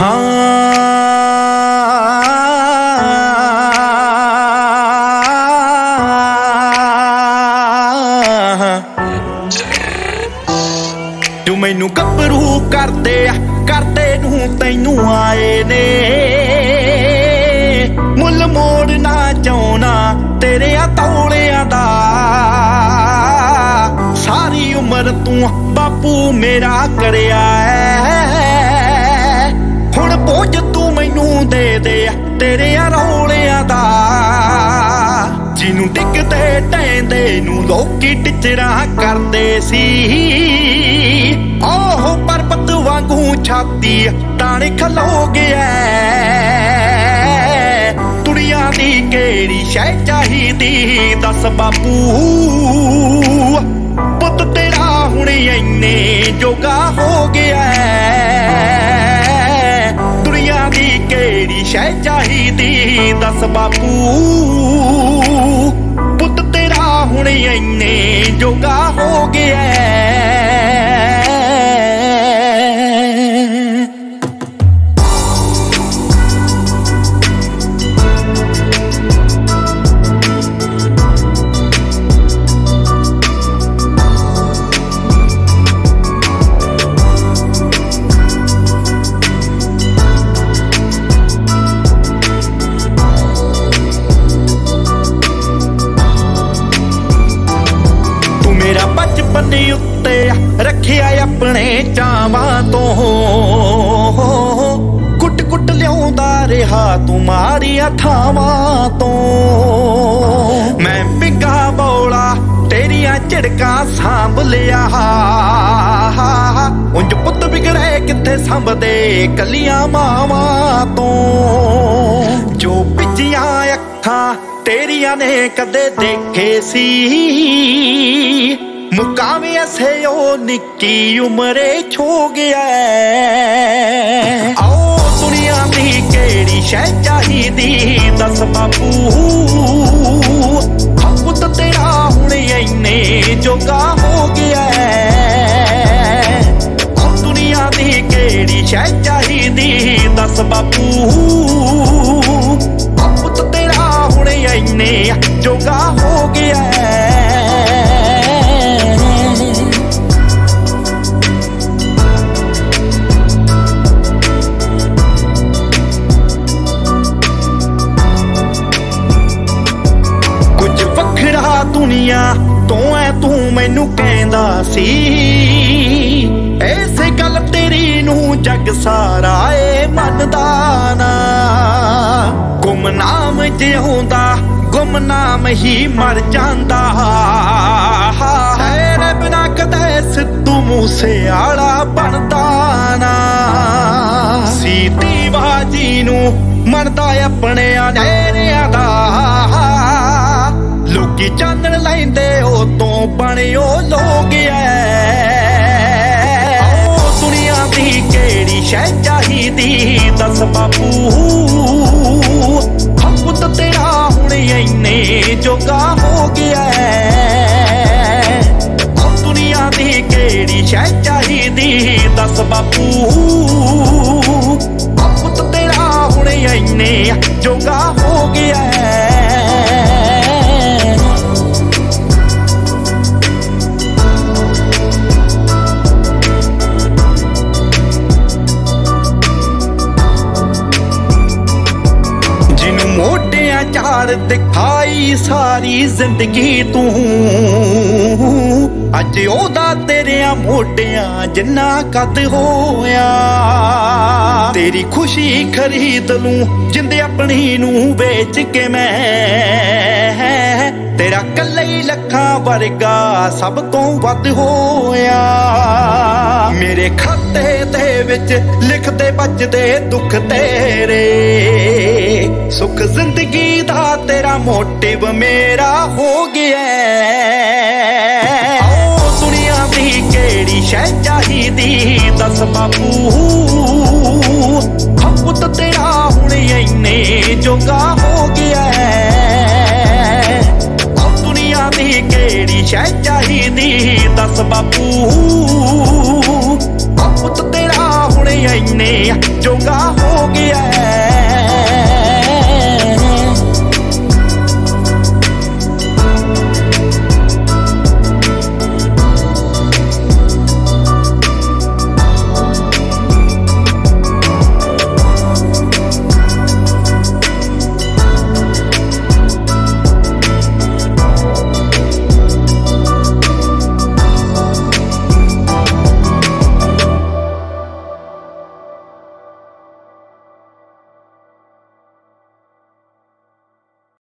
ਹਾਂ। ਤੂੰ ਮੈਨੂੰ ਗੱਭਰੂ ਕਰਦੇ ਆ, ਕਰਦੇ ਨੂੰ ਤੈਨੂੰ ਆਏ ਨੇ। ਮੁੱਲ ਮੋੜਨਾ ਚਾਉਣਾ ਤੇਰਿਆਂ ਆ ਤੌਲਿਆਂ ਦਾ। ਸਾਰੀ ਉਮਰ ਤੂੰ ਬਾਪੂ ਮੇਰਾ ਕਰਿਆ ਐ ਦੇ ਤੇਰੇ ਆ ਰੌਲਿਆਂ ਦਾ। ਜਿਹਨੂੰ ਟਿਕਦੇ ਟੈਂਦੇ ਨੂੰ ਲੋਕੀ ਟਿਚਰਾ ਕਰਦੇ ਸੀ। ਓਹ ਪਰਬਤ ਵਾਂਗੂ ਛਾਤੀ ਤਾਣੇ ਖਲੋ ਗਿਆ। ਦੁਨੀਆ ਦੀ ਕਿਹੜੀ ਸ਼ੈ ਚਾਹੀਦੀ, ਦੱਸ ਬਾਪੂ। ਸ਼ੈ ਚਾਹੀਦੀ ਦੱਸ ਬਾਪੂ। ਪੁੱਤ ਤੇਰਾ ਹੁਣ ਇੰਨੇ ਜੋਗਾ ਰੱਖਿਆ ਆਪਣੇ ਚਾਵਾਂ ਤੋਂ। ਕੁੱਟ ਕੁੱਟ ਲਿਆਉਂਦਾ ਰਿਹਾ ਤੂੰ ਮਾਰੀਆਂ ਥਾਵਾਂ ਤੋਂ। ਮੈਂ ਪਿੱਗਾ ਬੋਲਾ ਤੇਰੀਆਂ ਝੜਕਾਂ ਸਾਂਭ ਲਿਆ। ਉਂਝ ਪੁੱਤ ਵਿਗੜੇ ਕਿੱਥੇ ਸੰਭਦੇ ਕੱਲੀਆਂ ਮਾਵਾਂ ਤੋਂ। ਜੋ ਪਿੱਛੀਆਂ ਅੱਖਾਂ ਤੇਰੀਆਂ ਨੇ ਕਦੇ ਦੇਖੇ ਸੀ। ਮੁਕਾਵੇਂ ਅਸੇ ਉਹ ਨਿੱਕੀ ਉਮਰੇ ਛੋ ਗਿਆ ਆਓ ਦੁਨੀਆ ਦੀ ਕਿਹੜੀ ਸ਼ੈ ਚਾਹੀਦੀ, ਦੱਸ ਬਾਪੂ। ਹੱਥ ਤੇਰਾ ਹੁਣ ਇੰਨੇ ਜੋਗਾ ਹੋ ਗਿਆ ਆਓ ਦੁਨੀਆ ਦੀ ਕਿਹੜੀ ਸ਼ੈ ਚਾਹੀਦੀ, ਦੱਸ ਬਾਪੂ। ਪੁੱਤ ਤੇਰਾ ਹੁਣ ਇੰਨੇ ਜੋਗਾ ਦੁਨੀਆ ਤੋਂ ਐ ਤੂੰ ਮੈਨੂੰ ਕਹਿੰਦਾ ਸੀ। ਐਸੇ ਗੱਲ ਤੇਰੀ ਨੂੰ ਜੱਗ ਸਾਰਾ ਏ ਮੰਨਦਾ ਨਾ। ਗੁਮਨਾਮ ਜਿਉਂਦਾ ਗੁਮਨਾਮ ਹੀ ਮਰ ਜਾਂਦਾ। ਤੇਰੇ ਬਿਨਾ ਕਦੇ ਸਿੱਧੂ ਮੂਸੇ ਆਲਾ ਬਣਦਾ ਨਾ। ਸੀਤੀ ਬਾਜੀ ਨੂੰ ਮਰਦਾ ਆਪਣੇ ਨੇਰਿਆਂ ਲੋਕੀ ਚਾਨਣ ਲੈਂਦੇ ਉਹ ਤੋਂ ਬਣਿਓ ਲੋਕ ਐ। ਓ ਦੁਨੀਆ ਦੀ ਕਿਹੜੀ ਸ਼ੈ ਚਾਹੀਦੀ, ਦੱਸ ਬਾਪੂ। ਹੱਥ ਤੇਰਾ ਹੁਣ ਇੰਨੇ ਜੋਗਾ ਹੋ ਗਿਆ ਓ ਦੁਨੀਆ ਦੀ ਕਿਹੜੀ ਸ਼ੈ ਚਾਹੀਦੀ, ਦੱਸ ਬਾਪੂ। ਪੁੱਤ ਤੇਰਾ ਹੁਣ ਇੰਨੇ ਜੋਗਾ ਹੋ ਗਿਆ ਦਿਖਾਈ ਸਾਰੀ ਜ਼ਿੰਦਗੀ ਤੂੰ। ਅੱਜ ਉਹਦਾ ਤੇਰਿਆਂ ਮੋਢਿਆਂ ਜਿੰਨਾ ਕੱਦ ਹੋਇਆ। ਤੇਰੀ ਖੁਸ਼ੀ ਖਰੀਦ ਲੂੰ, ਜਿੰਦੇ ਆਪਣੀ ਨੂੰ ਵੇਚ ਕੇ ਮੈਂ। ਤੇਰਾ ਕੱਲੇ ਲੱਖਾਂ ਵਰਗਾ ਸਭ ਤੋਂ ਵੱਧ ਹੋਇਆ। ਮੇਰੇ ਖਾਤੇ ਦੇ ਵਿੱਚ ਲਿਖਦੇ ਬਚਦੇ ਦੁੱਖ ਤੇਰੇ। ਸੁੱਖ ਜ਼ਿੰਦਗੀ ਦਾ ਤੇਰਾ ਮੋਟਿਵ ਮੇਰਾ ਹੋ ਗਿਆ ਓ ਦੁਨੀਆ ਦੀ ਕਿਹੜੀ ਸ਼ੈ ਚਾਹੀਦੀ, ਦੱਸ ਬਾਪੂ। ਹੱਥ ਤੇਰਾ ਹੁਣ ਇੰਨੇ ਜੋਗਾ ਹੋ ਗਿਆ ਚਾਹੀਦੀ ਦੱਸ ਬਾਪੂ। ਪੁੱਤ ਤੇਰਾ ਹੁਣ ਇੰਨੇ ਜੋਗਾ